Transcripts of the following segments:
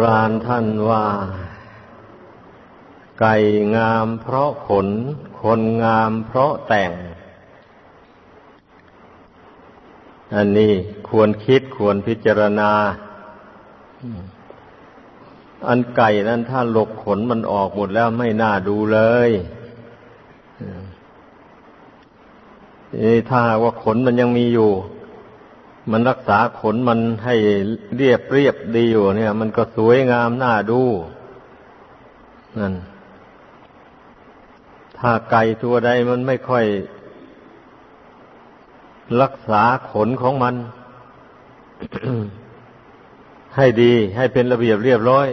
ราณท่านว่า ไก่งามเพราะขน คนงามเพราะแต่ง อันนี้ควรคิดควรพิจารณา อันไก่นั้นถ้าหลกขนมันออกหมดแล้วไม่น่าดูเลยนี่ถ้าว่าขนมันยังมีอยู่ มันรักษาขนมันให้เรียบเรียบดีอยู่เนี่ย มันก็สวยงามน่าดูนั่นถ้าไก่ตัวใดมันไม่ค่อย รักษาขนของมัน ให้ดีให้เป็นระเบียบเรียบร้อย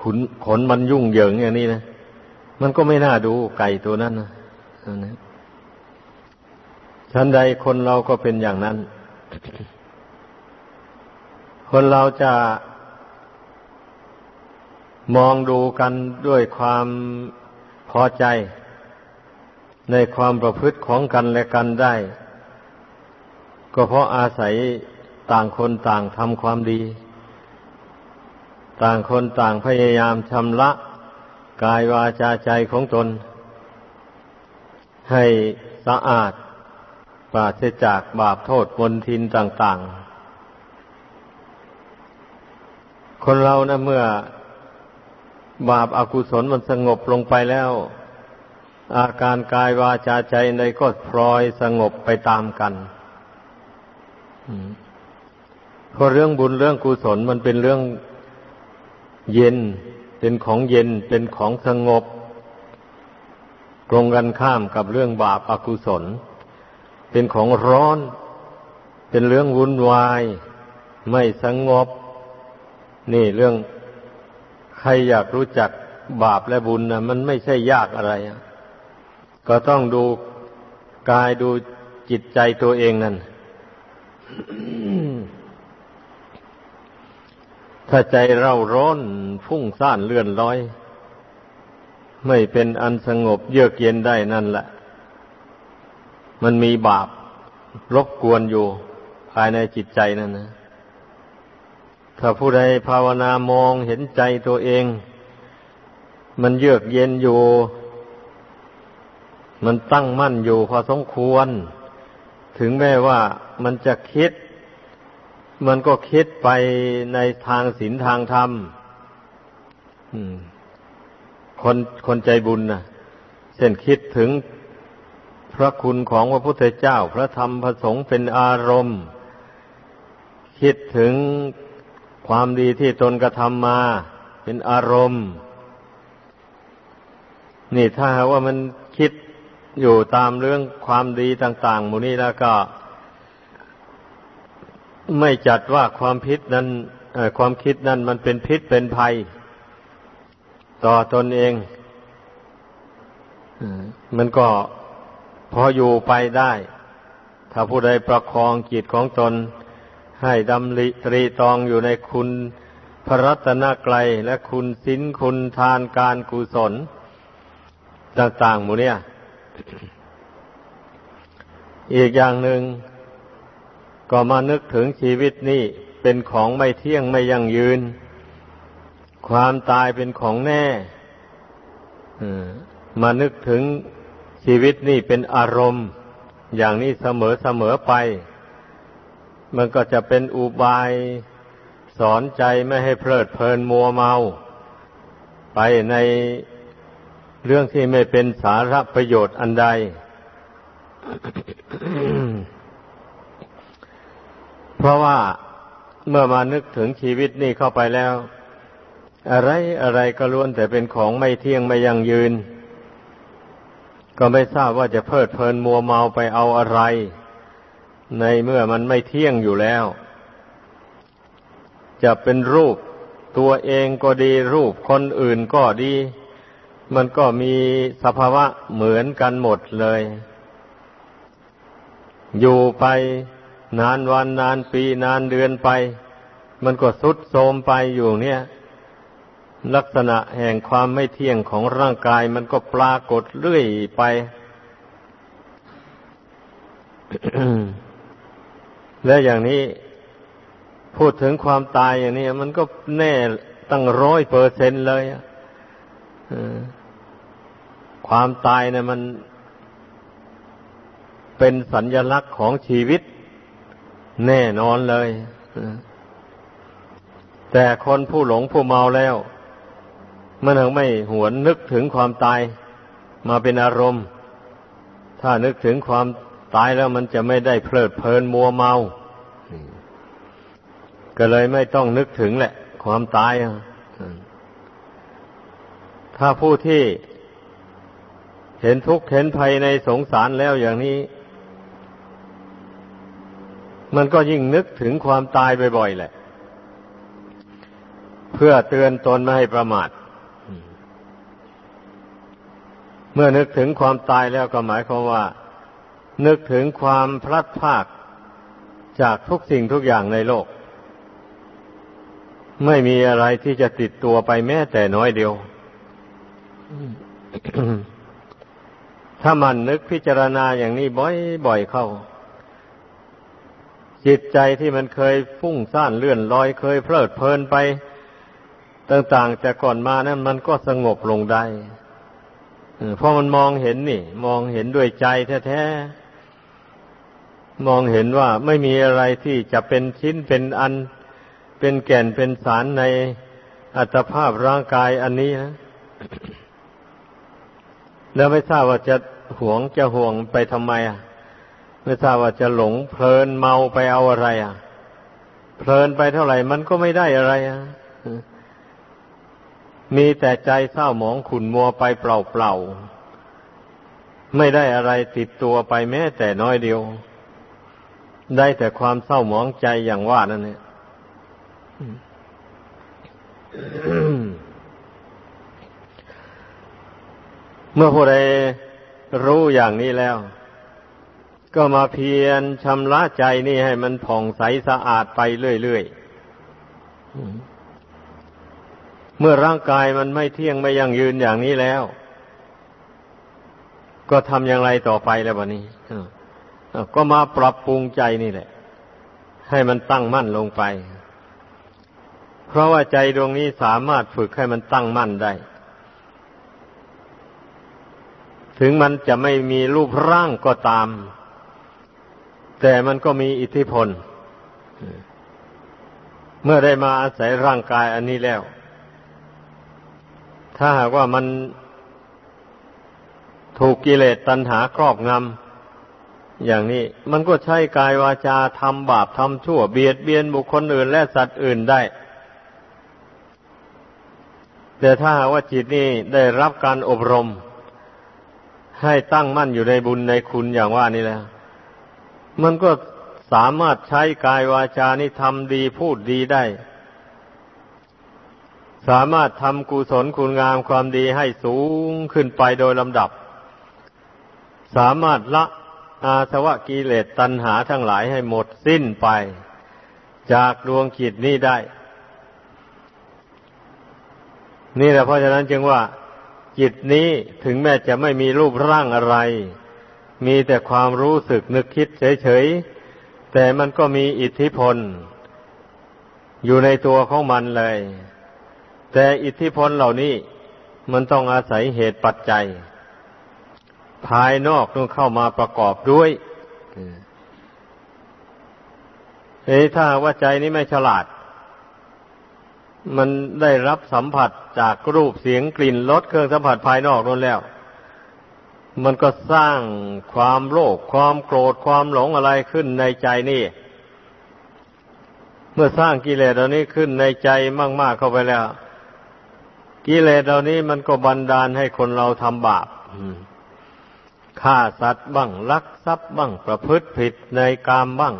ขนขนมันยุ่งเหยิงอย่างนี้นะมันก็ไม่น่าดูไก่ตัวนั้นนะนะฉันใดคนเราก็เป็นอย่างนั้น คนเราจะมองดูกันด้วยความพอใจ ในความประพฤติของกันและกันได้ ก็เพราะอาศัยต่างคนต่างทำความดี ต่างคนต่างพยายามชำระกายวาจาใจของตน ให้สะอาด ปราศจากบาปโทษมนทินต่าง ๆ คนเรานะเมื่อบาปอากุศลมันสงบลงไปแล้ว อาการกายวาจาใจในก็พลอยสงบไปตามกันเพราะเรื่องบุญเรื่องกุศลมันเป็นเรื่องเย็น เป็นของเย็นเป็นของสงบ ตรงกันข้ามกับเรื่องบาปอากุศล เป็นของร้อน เป็นเรื่องวุ่นวาย ไม่สงบ นี่เรื่องใครอยากรู้จักบาปและบุญนะมันไม่ใช่ยากอะไร ก็ต้องดูกายดูจิตใจตัวเองนั่น ถ้าใจเราร้อนฟุ้งซ่านเลื่อนลอย ไม่เป็นอันสงบเยือกเย็นได้นั่นแหละ มันมีบาปรบกวนอยู่ภายในจิตใจนั่นนะ ถ้าผู้ใดภาวนามองเห็นใจตัวเอง มันเยือกเย็นอยู่ มันตั้งมั่นอยู่พอสมควร ถึงแม้ว่ามันจะคิด มันก็คิดไปในทางศีลทางธรรมคนคนใจบุญนะเช่นคิดถึง พระคุณของพระพุทธเจ้าพระธรรมพระสงฆ์เป็นอารมณ์ คิดถึงความดีที่ตนกระทำมา เป็นอารมณ์ นี่ถ้าว่ามันคิดอยู่ตามเรื่องความดีต่าง ๆ หมู่นี้แล้วก็ ไม่จัดว่าความพิษนั้นความคิดนั้นมันเป็นพิษเป็นภัย ต่อตนเองมันก็ พออยู่ไปได้ ถ้าผู้ใดประคองจิตของตน ให้ดำริตรีตองอยู่ในคุณพระรัตนกรัยและคุณศีลคุณทานการกุศล ต่างๆหมู่เนี่ย อีกอย่างหนึ่งก็มานึกถึงชีวิตนี้เป็นของไม่เที่ยงไม่ยั่งยืน ความตายเป็นของแน่มานึกถึง ชีวิตนี่เป็นอารมณ์อย่างนี้เสมอเสมอไป มันก็จะเป็นอุบายสอนใจไม่ให้เพลิดเพลินมัวเมา ไปในเรื่องที่ไม่เป็นสาระประโยชน์อันใด เพราะว่าเมื่อมานึกถึงชีวิตนี่เข้าไปแล้ว อะไรอะไรก็ล้วนแต่เป็นของไม่เที่ยงไม่ยั่งยืน ก็ไม่ทราบว่าจะเพลิดเพลินมัวเมาไปเอาอะไร ในเมื่อมันไม่เที่ยงอยู่แล้ว จะเป็นรูปตัวเองก็ดีรูปคนอื่นก็ดี มันก็มีสภาวะเหมือนกันหมดเลย อยู่ไปนานวันนานปีนานเดือนไป มันก็สุดโทมไปอยู่เนี่ย ลักษณะแห่งความไม่เที่ยงของร่างกายมันก็ปรากฏเรื่อยไป และอย่างนี้พูดถึงความตายอย่างนี้มันก็แน่ตั้งร้อยเปอร์เซนเลยความตายเนะี่ยมันเป็นสัญญลักษณ์ของชีวิต แน่นอนเลย แต่คนผู้หลงผู้เมาแล้ว มันถึงไม่หวนนึกถึงความตายมาเป็นอารมณ์ ถ้านึกถึงความตายแล้วมันจะไม่ได้เพลิดเพลินมัวเมา ก็เลยไม่ต้องนึกถึงแหละ ความตาย ถ้าผู้ที่เห็นทุกข์เห็นภัยในสงสารแล้วอย่างนี้ มันก็ยิ่งนึกถึงความตายบ่อยๆแหละ เพื่อเตือนตนไม่ให้ประมาท เมื่อนึกถึงความตายแล้วก็หมายความว่า นึกถึงความพลัดพรากจากทุกสิ่งทุกอย่างในโลก ไม่มีอะไรที่จะติดตัวไปแม้แต่น้อยเดียว ถ้ามันนึกพิจารณาอย่างนี้บ่อยๆเข้า จิตใจที่มันเคยฟุ้งซ่านเลื่อนลอยเคยเพลิดเพลินไป ต่างๆแต่ก่อนมานั้นมันก็สงบลงได้ เพราะมันมองเห็นนี่ มองเห็นด้วยใจแท้ๆ มองเห็นว่าไม่มีอะไรที่จะเป็นชิ้นเป็นอัน เป็นแก่นเป็นสารในอัตภาพร่างกายอันนี้นะแล้วไม่ทราบว่าจะหวงจะห่วงไปทำไมอะ ไม่ทราบว่าจะหลงเพลินเมาไปเอาอะไร อะ เพลินไปเท่าไหร่มันก็ไม่ได้อะไรอะ มีแต่ใจเศร้าหมองขุนมัวไปเปล่าๆ ไม่ได้อะไรติดตัวไปแม้แต่น้อยเดียว ได้แต่ความเศร้าหมองใจอย่างว่านั่นเนี่ยเมื่อผู้ใดรู้อย่างนี้แล้ว ก็มาเพียรชำระใจนี่ให้มันผ่องใสสะอาดไปเรื่อยๆ เมื่อร่างกายมันไม่เที่ยงไม่ยั่งยืนอย่างนี้แล้ว ก็ทำอย่างไรต่อไปแล้ววันนี้ก็มาปรับปรุงใจนี่แหละ ให้มันตั้งมั่นลงไป เพราะว่าใจดวงนี้สามารถฝึกให้มันตั้งมั่นได้ ถึงมันจะไม่มีรูปร่างก็ตาม แต่มันก็มีอิทธิพล เมื่อได้มาอาศัยร่างกายอันนี้แล้ว ถ้าหากว่ามันถูกกิเลสตัณหาครอบงำอย่างนี้ มันก็ใช้กายวาจาทำบาปทำชั่วเบียดเบียนบุคคลอื่น และสัตว์อื่นได้ แต่ถ้าว่าจิตนี้ได้รับการอบรม ให้ตั้งมั่นอยู่ในบุญในคุณอย่างว่านี่แหละมันก็สามารถใช้กายวาจานี่ทำดีพูดดีได้ สามารถทำกุศลคุณงามความดีให้สูงขึ้นไปโดยลำดับ สามารถละอาสวะกิเลสตัณหาทั้งหลายให้หมดสิ้นไป จากดวงขีดนี้ได้ นี่แหละเพราะฉะนั้นจึงว่า จิตนี้ถึงแม้จะไม่มีรูปร่างอะไร มีแต่ความรู้สึกนึกคิดเฉยๆ แต่มันก็มีอิทธิพล อยู่ในตัวของมันเลย แต่อิทธิพลเหล่านี้มันต้องอาศัยเหตุปัจจัย ภายนอกต้องเข้ามาประกอบด้วยเฮ้ถ้าว่าใจนี้ไม่ฉลาด มันได้รับสัมผัสจากรูปเสียงกลิ่นรสเครื่องสัมผัสภายนอกนั่นแล้ว มันก็สร้างความโลภความโกรธความหลงอะไรขึ้นในใจนี่ เมื่อสร้างกิเลสเหล่านี้ขึ้นในใจมาก ๆเข้าไปแล้ว กิเลสเหล่านี้มันก็บันดาลให้คนเราทำบาปฆ่าสัตว์บ้างลักทรัพย์บ้างประพฤติผิดในกามบ้าง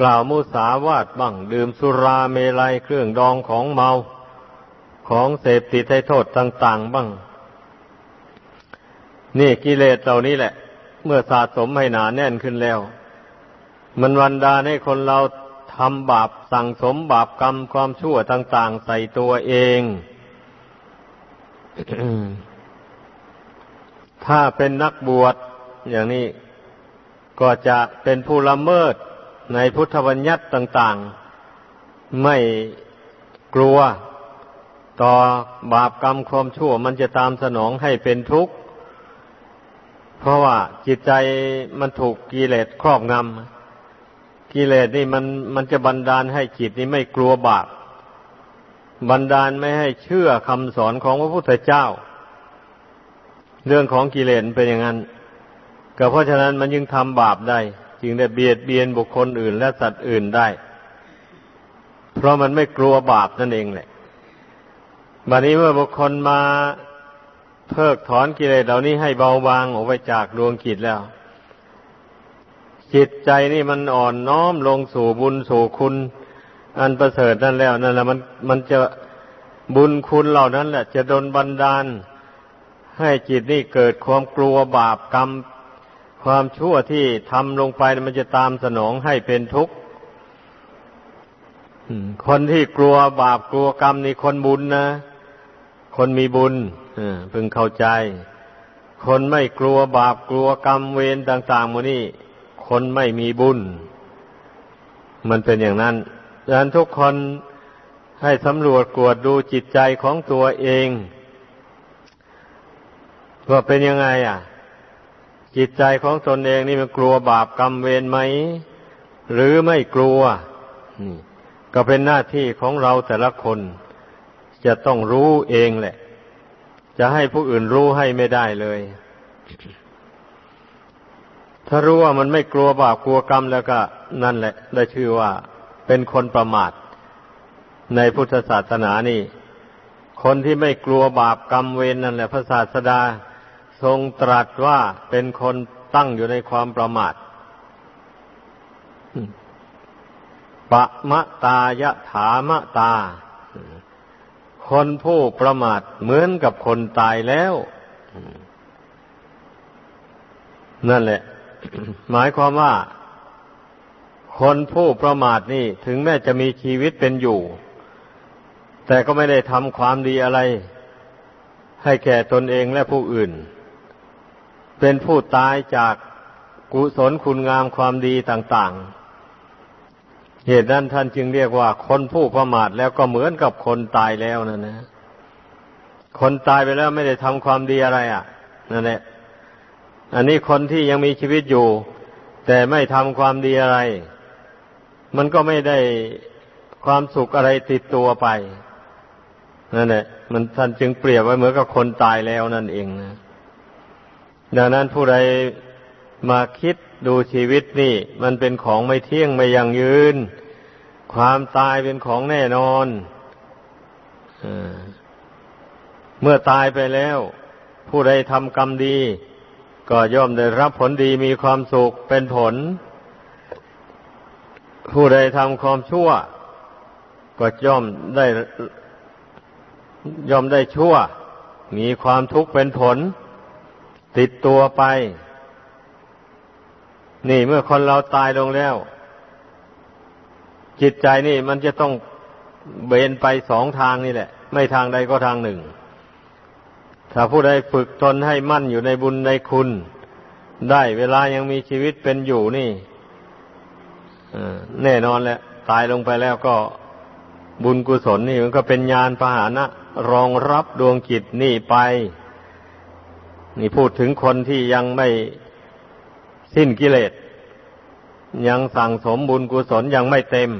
กล่าวมุสาวาทบ้าง ดื่มสุราเมลัยเครื่องดองของเมาของเสพติดให้โทษต่าง ๆ บ้าง นี่กิเลสเหล่านี้แหละ เมื่อสะสมให้หนาแน่นขึ้นแล้ว มันวันดาให้คนเราทำบาปสั่งสมบาปกรรมความชั่วต่าง ๆ ใส่ตัวเอง ถ้าเป็นนักบวชอย่างนี้ก็จะเป็นผู้ละเมิดในพุทธบัญญัติต่าง ๆ ไม่กลัวต่อบาปกรรมความชั่ว มันจะตามสนองให้เป็นทุกข์ เพราะว่าจิตใจมันถูกกิเลสครอบงำกิเลสนี่มันมันจะบันดาลให้จิตนี้ไม่กลัวบาป บันดาลไม่ให้เชื่อคำสอนของพระพุทธเจ้า เรื่องของกิเลสเป็นอย่างนั้นก็เพราะฉะนั้นมันยึงทำบาปได้ จึงได้เบียดเบียนบุคคลอื่น และสัตว์อื่นได้ เพราะมันไม่กลัวบาปนั่นเองแหละบัดนี้เมื่อบุคคลมาเพิกถอนกิเลสเหล่านี้ให้เบาบางออกไปจากดวงจิตแล้ว จิตใจนี่มันอ่อนน้อมลงสู่บุญสู่คุณ อันประเสริฐนั่นแล้วนั่นแหละมันมันจะบุญคุณเหล่านั้นแหละ จะดนบันดาล ให้จิตนี่เกิดความกลัวบาปกรรม ความชั่วที่ทำลงไปมันจะตามสนองให้เป็นทุกข์คนที่กลัวบาปกลัวกรรมนี่คนบุญนะ คนมีบุญพึงเข้าใจ คนไม่กลัวบาปกลัวกรรมเวรต่างๆมูนี่คนไม่มีบุญ มันเป็นอย่างนั้น ดังนั้นทุกคนให้สำรวจกวดดูจิตใจของตัวเองว่าเป็นยังไง อะ จิตใจของตนเองนี่มันกลัวบาปกรรมเวรไหม หรือไม่กลัวก็เป็นหน้าที่ของเราแต่ละคน จะต้องรู้เองแหละ จะให้ผู้อื่นรู้ให้ไม่ได้เลย ถ้ารู้ว่ามันไม่กลัวบาปกลัวกรรมแล้วก็นั่นแหละ ได้ชื่อว่า เป็นคนประมาท ในพุทธศาสนานี่ คนที่ไม่กลัวบาปกรรมเวรนนั่นแหละพระศาสดาทรงตรัสว่าเป็นคนตั้งอยู่ในความประมาทปะมะตายะถามะตา คนผู้ประมาทเหมือนกับคนตายแล้ว นั่นแหละ หมายความว่า คนผู้ประมาทนี่ถึงแม้จะมีชีวิตเป็นอยู่ แต่ก็ไม่ได้ทำความดีอะไร ให้แก่ตนเองและผู้อื่น เป็นผู้ตายจากกุศลคุณงามความดีต่างๆ เหตุนั้นท่านจึงเรียกว่า คนผู้ประมาทแล้วก็เหมือนกับคนตายแล้วนั่นนะ คนตายไปแล้วไม่ได้ทำความดีอะไรอะนั่นแหละ อันนี้คนที่ยังมีชีวิตอยู่ แต่ไม่ทำความดีอะไร มันก็ไม่ได้ความสุขอะไรติดตัวไปนั่นแหละมันท่านจึงเปรียบไว้เหมือนกับคนตายแล้วนั่นเองนะดังนั้นผู้ใดมาคิดดูชีวิตนี่ มันเป็นของไม่เที่ยงไม่ยั่งยืน ความตายเป็นของแน่นอนเมื่อตายไปแล้ว ผู้ใดทำกรรมดี ก็ย่อมได้รับผลดีมีความสุขเป็นผล ผู้ใดทำความชั่ว ก็ย่อมได้ย่อมได้ชั่ว มีความทุกข์เป็นผล ติดตัวไป นี่เมื่อคนเราตายลงแล้ว จิตใจนี่มันจะต้องเบนไปสองทางนี่แหละ ไม่ทางใดก็ทางหนึ่ง ถ้าผู้ใดฝึกตนให้มั่นอยู่ในบุญในคุณ ได้เวลายังมีชีวิตเป็นอยู่นี่ แน่นอนแหละ ตายลงไปแล้วก็บุญกุศลนี่มันก็เป็นญาณพาหนะรองรับดวงจิตนี่ไป นี่พูดถึงคนที่ยังไม่สิ้นกิเลส ยังสั่งสมบุญกุศลยังไม่เต็ม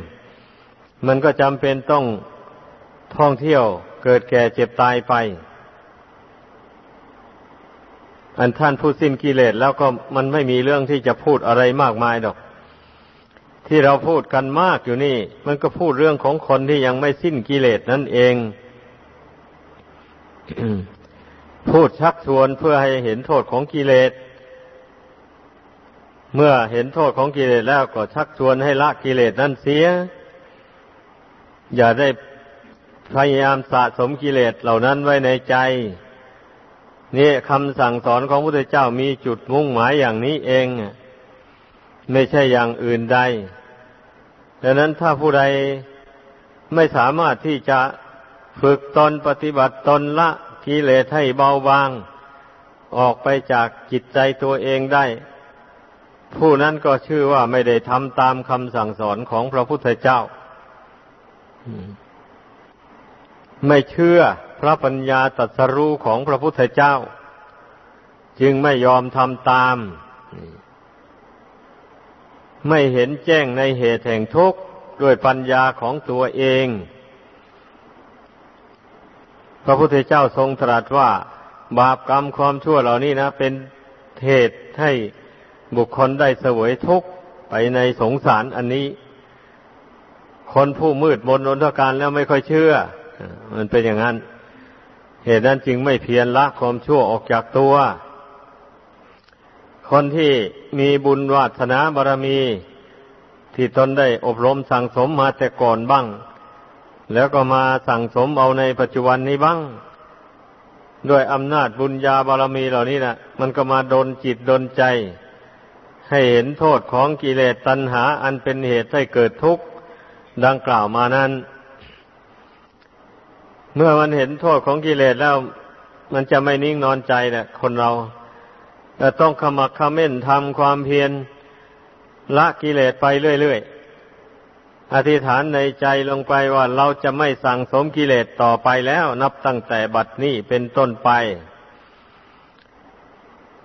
มันก็จำเป็นต้องท่องเที่ยวเกิดแก่เจ็บตายไป อันท่านผู้สิ้นกิเลสแล้วก็มันไม่มีเรื่องที่จะพูดอะไรมากมายดอก ที่เราพูดกันมากอยู่นี่ มันก็พูดเรื่องของคนที่ยังไม่สิ้นกิเลสนั่นเอง พูดชักชวนเพื่อให้เห็นโทษของกิเลส เมื่อเห็นโทษของกิเลสแล้วก็ชักชวนให้ละกิเลสนั่นเสีย อย่าได้พยายามสะสมกิเลสเหล่านั้นไว้ในใจนี่คำสั่งสอนของพระพุทธเจ้ามีจุดมุ่งหมายอย่างนี้เอง ไม่ใช่อย่างอื่นใด ดังนั้นถ้าผู้ใดไม่สามารถที่จะฝึกตนปฏิบัติตนละกิเลสให้เบาบาง ออกไปจากจิตใจตัวเองได้ ผู้นั้นก็ชื่อว่าไม่ได้ทำตามคำสั่งสอนของพระพุทธเจ้า ไม่เชื่อพระปัญญาตรัสรู้ของพระพุทธเจ้า จึงไม่ยอมทำตาม ไม่เห็นแจ้งในเหตุแห่งทุกข์ด้วยปัญญาของตัวเอง พระพุทธเจ้าทรงตรัสว่า บาปกรรมความชั่วเหล่านี้นะ เป็นเหตุให้บุคคลได้เสวยทุกข์ไปในสงสารอันนี้ คนผู้มืดมนอนทการแล้วไม่ค่อยเชื่อ มันเป็นอย่างนั้น เหตุนั้นจึงไม่เพียรละความชั่วออกจากตัว คนที่ มีบุญวาสนาบารมี ที่ตนได้อบรมสั่งสมมาแต่ก่อนบ้าง แล้วก็มาสั่งสมเอาในปัจจุบันนี้บ้าง ด้วยอำนาจบุญญาบารมีเหล่านี้นะมันก็มาดนจิตดนใจ ให้เห็นโทษของกิเลสตัณหา อันเป็นเหตุให้เกิดทุกข์ดังกล่าวมานั้น เมื่อมันเห็นโทษของกิเลสแล้ว มันจะไม่นิ่งนอนใจแหละคนเรา แต่ต้องขมักขม้นทำความเพียรละกิเลสไปเรื่อยๆ อธิษฐานในใจลงไปว่าเราจะไม่สั่งสมกิเลสต่อไปแล้ว นับตั้งแต่บัดนี้เป็นต้นไป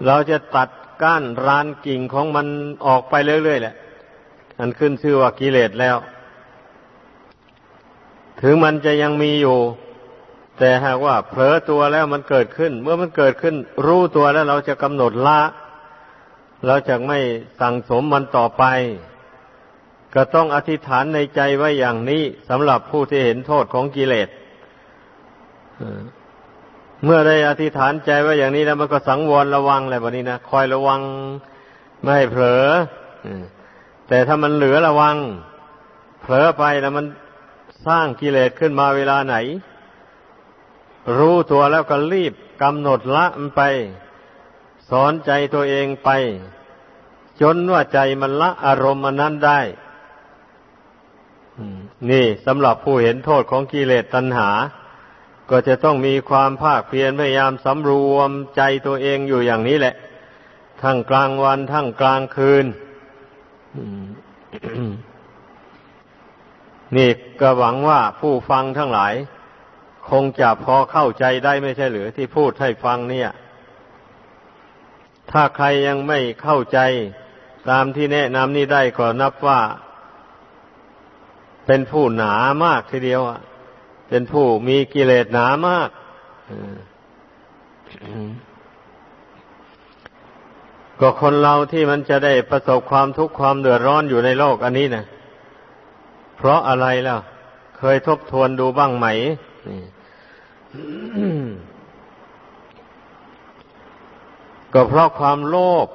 เราจะตัดก้านรานกิ่งของมันออกไปเรื่อยๆแหละ อันขึ้นชื่อว่ากิเลสแล้ว ถึงมันจะยังมีอยู่ แต่หากว่าเผลอตัวแล้วมันเกิดขึ้น เมื่อมันเกิดขึ้น รู้ตัวแล้วเราจะกำหนดละ เราจะไม่สั่งสมมันต่อไป ก็ต้องอธิษฐานในใจไว้อย่างนี้สำหรับผู้ที่เห็นโทษของกิเลสเมื่อได้อธิษฐานใจไว้อย่างนี้แล้วมันก็สังวรระวังอะไรแบบนี้นะคอยระวังไม่ให้เผลอแต่ถ้ามันเหลือระวัง เผลอไปแล้วมันสร้างกิเลสขึ้นมาเวลาไหน รู้ตัวแล้วก็รีบกำหนดละมันไป สอนใจตัวเองไป จนว่าใจมันละอารมณ์มันนั้นได้นี่สำหรับผู้เห็นโทษของกิเลสตัณหา ก็จะต้องมีความภาคเพียรพยายามสำรวมใจตัวเองอยู่อย่างนี้แหละ ทั้งกลางวันทั้งกลางคืนนี่ก็หวังว่าผู้ฟังทั้งหลาย คงจะพอเข้าใจได้ไม่ใช่หรือที่พูดให้ฟังเนี่ย ถ้าใครยังไม่เข้าใจตามที่แนะนำนี้ได้ก็นับว่า เป็นผู้หนามากทีเดียวเป็นผู้มีกิเลสหนามากก็คนเราที่มันจะได้ประสบความทุกข์ความเดือดร้อนอยู่ในโลกอันนี้นะเพราะอะไรแล่ะเคยทบทวนดูบ้างไหม ก็เพราะความโลภ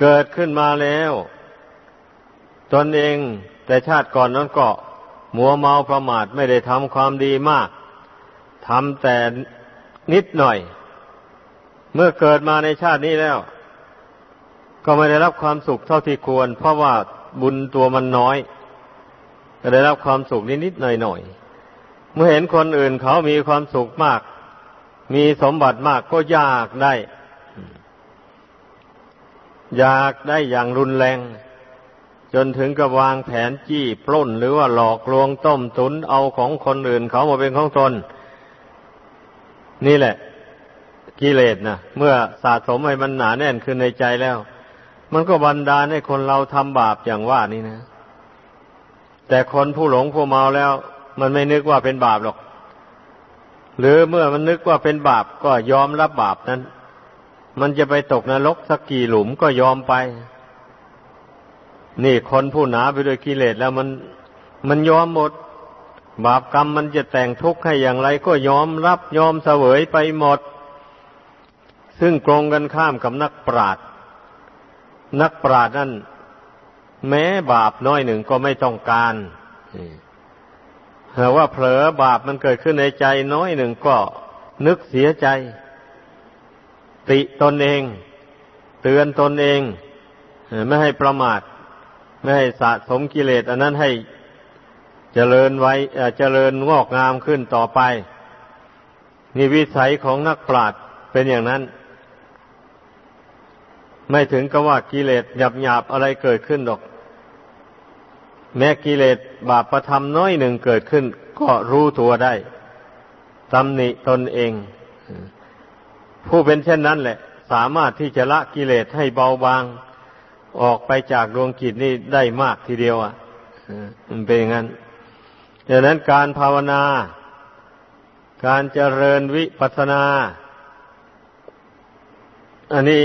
เกิดขึ้นมาแล้ว ตนเองแต่ชาติก่อนนั้นก็มัวเมาประมาทไม่ได้ทำความดีมากทำแต่นิดหน่อย เมื่อเกิดมาในชาตินี้แล้ว ก็ไม่ได้รับความสุขเท่าที่ควร เพราะว่าบุญตัวมันน้อย ก็ได้รับความสุขนิดนิดหน่อยหน่อย เมื่อเห็นคนอื่นเขามีความสุขมาก มีสมบัติมากก็อยากได้ อยากได้อย่างรุนแรง จนถึงกับวางแผนจี้ปล้นหรือว่าหลอกลวงต้มตุนเอาของคนอื่นเขามาเป็นของตน นี่แหละ กิเลสนะเมื่อสะสมให้มันหนาแน่นขึ้นในใจแล้ว มันก็บันดาลให้คนเราทำบาปอย่างว่านี่นะ แต่คนผู้หลงผู้เมาแล้ว มันไม่นึกว่าเป็นบาปหรอก หรือเมื่อมันนึกว่าเป็นบาปก็ยอมรับบาปนั้น มันจะไปตกนรกสักกี่หลุมก็ยอมไป นี่คนผู้หนาไปด้วยกิเลสแล้วมันมันยอมหมด บาปกรรมมันจะแต่งทุกข์ให้อย่างไร ก็ยอมรับยอมเสวยไปหมด ซึ่งตรงกันข้ามกับนักปราดนักปราดนั่นแม้บาปน้อยหนึ่งก็ไม่ต้องการ แต่ว่าเผลอบาปมันเกิดขึ้นในใจน้อยหนึ่งก็นึกเสียใจ ติตนเอง เตือนตนเอง ไม่ให้ประมาท ไม่ให้สะสมกิเลสอันนั้นให้เจริญไว้เจริญงอกงามขึ้นต่อไปนี่วิสัยของนักปราชญ์เป็นอย่างนั้น ไม่ถึงกับว่ากิเลสหยาบหยาบอะไรเกิดขึ้นหรอก แม้กิเลสบาปประทำน้อยหนึ่งเกิดขึ้น ก็รู้ตัวได้ตำหนิตนเอง ผู้เป็นเช่นนั้นแหละ สามารถที่จะละกิเลสให้เบาบาง ออกไปจากดวงกิจนี่ได้มากทีเดียวอะมันเป็นอย่างนั้นดังนั้นการภาวนา การเจริญวิปัสสนา อันนี้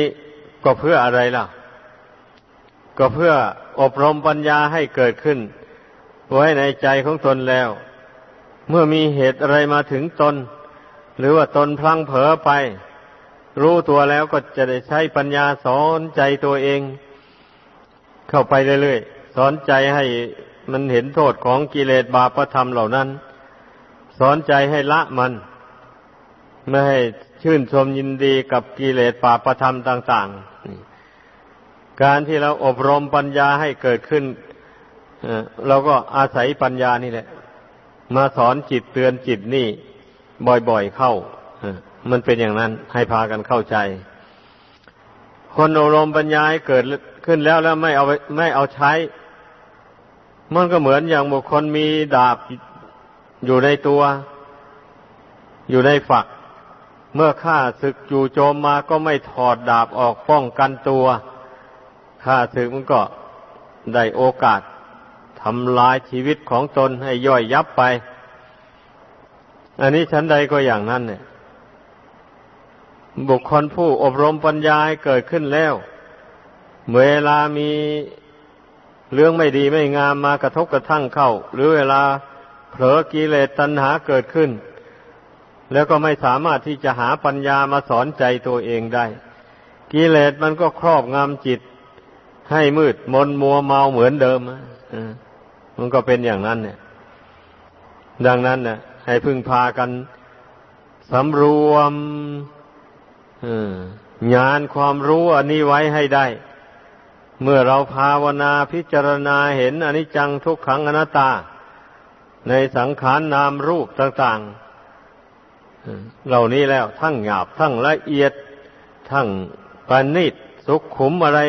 ก็เพื่ออะไรล่ะ ก็เพื่ออบรมปัญญาให้เกิดขึ้น ไว้ในใจของตนแล้ว เมื่อมีเหตุอะไรมาถึงตน หรือว่าตนพลังเผลอไป รู้ตัวแล้วก็จะได้ใช้ปัญญาสอนใจตัวเอง เข้าไปเรื่อยๆ สอนใจให้มันเห็นโทษของกิเลสบาปธรรมเหล่านั้น สอนใจให้ละมัน ไม่ให้ชื่นชมยินดีกับกิเลสบาปธรรมต่าง ๆ การที่เราอบรมปัญญาให้เกิดขึ้นเราก็อาศัยปัญญานี่แหละ มาสอนจิตเตือนจิตนี่ บ่อยๆเข้ามันเป็นอย่างนั้นให้พากันเข้าใจ คนอบรมปัญญาให้เกิดขึ้นแล้วแล้วไม่เอาไม่เอาใช้ มันก็เหมือนอย่างบุคคลมีดาบอยู่ในตัว อยู่ในฝัก เมื่อข้าศึกจู่โจมมาก็ไม่ถอดดาบออกป้องกันตัว ข้าศึกมันก็ได้โอกาสทำลายชีวิตของตนให้ย่อยยับไป อันนี้ชั้นใดก็อย่างนั้นเนี่ย บุคคลผู้อบรมปัญญาให้เกิดขึ้นแล้ว เวลามีเรื่องไม่ดีไม่งามมากระทบกระทั่งเข้า หรือเวลาเผลอกิเลสตัณหาเกิดขึ้น แล้วก็ไม่สามารถที่จะหาปัญญามาสอนใจตัวเองได้ กิเลสมันก็ครอบงำจิต ให้มืดมนมัวเมาเหมือนเดิมมันก็เป็นอย่างนั้น เนี่ย ดังนั้นเนี่ยให้พึ่งพากันสำรวมงานความรู้อันนี้ไว้ให้ได้ เมื่อเราภาวนาพิจารณาเห็นอนิจจังทุกขังอนัตตา ในสังขารนนามรูปต่างๆเหล่านี้แล้วทั้งหยาบทั้งละเอียด ทั้งปานิตสุขขุมอะไร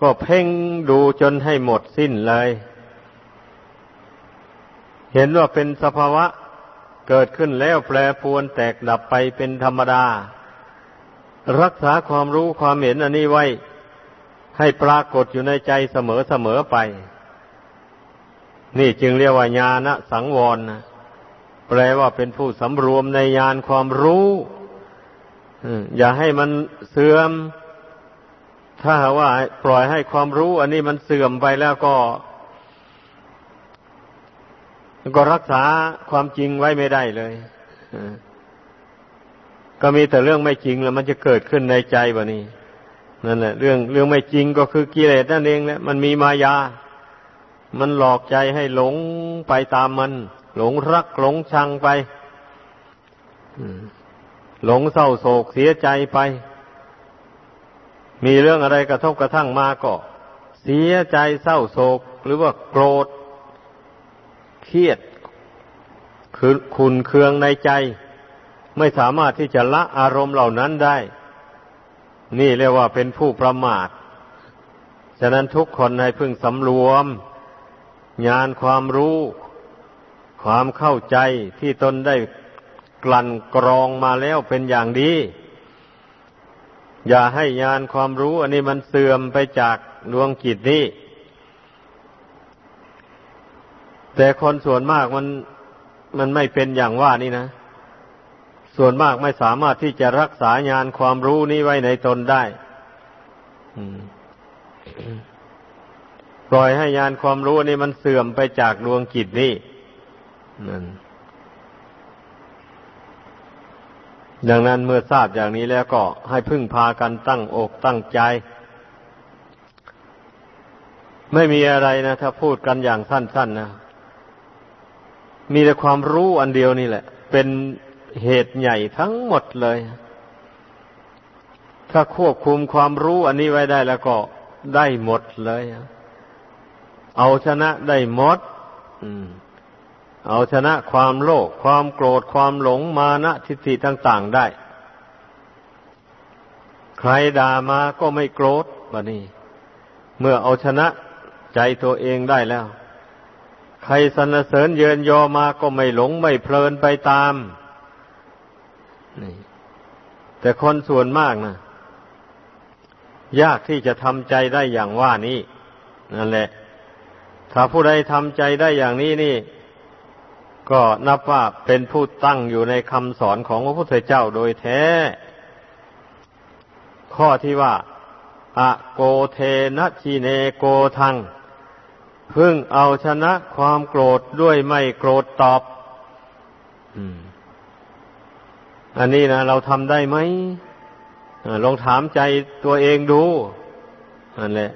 ก็เพ่งดูจนให้หมดสิ้นเลย เห็นว่าเป็นสภาวะเกิดขึ้นแล้วแปรปวนแตกดับไปเป็นธรรมดา รักษาความรู้ความเห็นอันนี้ไว้ ให้ปรากฏอยู่ในใจเสมอเสมอไป นี่จึงเรียกว่าญาณสังวรนะแปลว่าเป็นผู้สำรวมในญาณความรู้อย่าให้มันเสื่อม ถ้าว่าปล่อยให้ความรู้ อันนี้มันเสื่อมไปแล้วก็ ก็รักษาความจริงไว้ไม่ได้เลยก็มีแต่เรื่องไม่จริงแล้ว มันจะเกิดขึ้นในใจบะนี้นั่นแหละ เรื่องเรื่องไม่จริงก็คือกิเลสนั่นเองแหละมันมีมายา มันหลอกใจให้หลงไปตามมัน หลงรักหลงชังไปหลงเศร้าโศกเสียใจไป มีเรื่องอะไรกระทบกระทั่งมาก็ เสียใจเศร้าโศก หรือว่าโกรธ เครียดคือขุนเคืองในใจ ไม่สามารถที่จะละอารมณ์เหล่านั้นได้ นี่เรียกว่าเป็นผู้ประมาท ฉะนั้นทุกคนให้พึงสำรวมญาณความรู้ ความเข้าใจที่ตนได้กลั่นกรองมาแล้วเป็นอย่างดี อย่าให้ญาณความรู้ อันนี้มันเสื่อมไปจากดวงจิตนี้ แต่คนส่วนมากมันมันไม่เป็นอย่างว่านี่นะ ส่วนมากไม่สามารถที่จะรักษาญาณความรู้นี้ไว้ในตนได้ปล่อยให้ญาณความรู้นี้มันเสื่อมไปจากดวงจิตนี้นั่น ดังนั้นเมื่อทราบอย่างนี้แล้วก็ให้พึ่งพากันตั้งอกตั้งใจ ไม่มีอะไรนะ ถ้าพูดกันอย่างสั้นๆนะมีแต่ความรู้อันเดียวนี่แหละ เป็นเหตุใหญ่ทั้งหมดเลย ถ้าควบคุมความรู้อันนี้ไว้ได้แล้วก็ได้หมดเลย เอาชนะได้หมด เอาชนะความโลภความโกรธความหลงมานะทิฏฐิต่าง ๆได้ ใครด่ามาก็ไม่โกรธบะนี้ เมื่อเอาชนะใจตัวเองได้แล้ว ใครสรรเสริญเยินยอมาก็ไม่หลงไม่เพลินไปตามแต่คนส่วนมากนะยากที่จะทำใจได้อย่างว่านี้นั่นแหละ ถ้าผู้ใดทำใจได้อย่างนี้นี่ ก็นับว่าเป็นผู้ตั้งอยู่ในคำสอนของพระพุทธเจ้าโดยแท้ ข้อที่ว่า อะโกเทนะชีเนโกทัง พึ่งเอาชนะความโกรธด้วยไม่โกรธตอบอันนี้นะเราทำได้ไหมลองถามใจตัวเองดูนั่นแหละ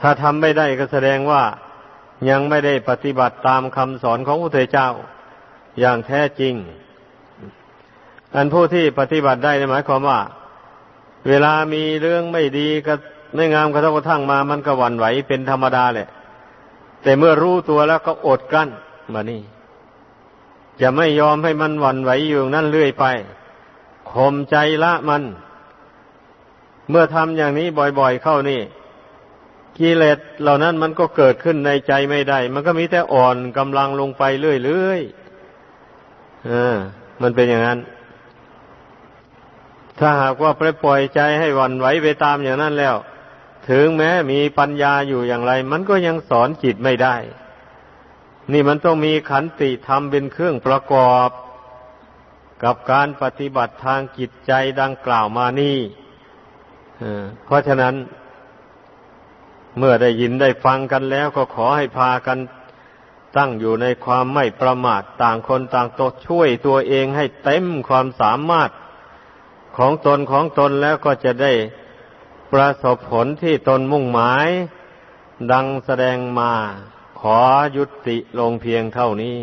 ถ้าทำไม่ได้ก็แสดงว่า ยังไม่ได้ปฏิบัติตามคำสอนของพระพุทธเจ้า อย่างแท้จริง อันผู้ที่ปฏิบัติได้หมายความว่า เวลามีเรื่องไม่ดีก็ไม่งามกระทบกระทั่งมา มันก็หวั่นไหวเป็นธรรมดาแหละ แต่เมื่อรู้ตัวแล้วก็อดกั้นมานี่จะไม่ยอมให้มันหวั่นไหวอยู่นั่นเรื่อยไปข่มใจละมัน เมื่อทำอย่างนี้บ่อยๆเข้านี่ กิเลสเหล่านั้นมันก็เกิดขึ้นในใจไม่ได้ มันก็มีแต่อ่อนกำลังลงไปเรื่อยๆอ่ามันเป็นอย่างนั้น ถ้าหากว่าไปปล่อยใจให้วันไหวไปตามอย่างนั้นแล้ว ถึงแม้มีปัญญาอยู่อย่างไร มันก็ยังสอนจิตไม่ได้ นี่มันต้องมีขันติธรรมเป็นเครื่องประกอบ กับการปฏิบัติทางจิตใจดังกล่าวมานี่เพราะฉะนั้น เมื่อได้ยินได้ฟังกันแล้วก็ขอให้พากันตั้งอยู่ในความไม่ประมาทต่างคนต่างตช่วยตัวเองให้เต็มความสามารถของตนของตนแล้วก็จะได้ประสบผลที่ตนมุ่งหมาย ดังแสดงมาขอยุติลงเพียงเท่านี้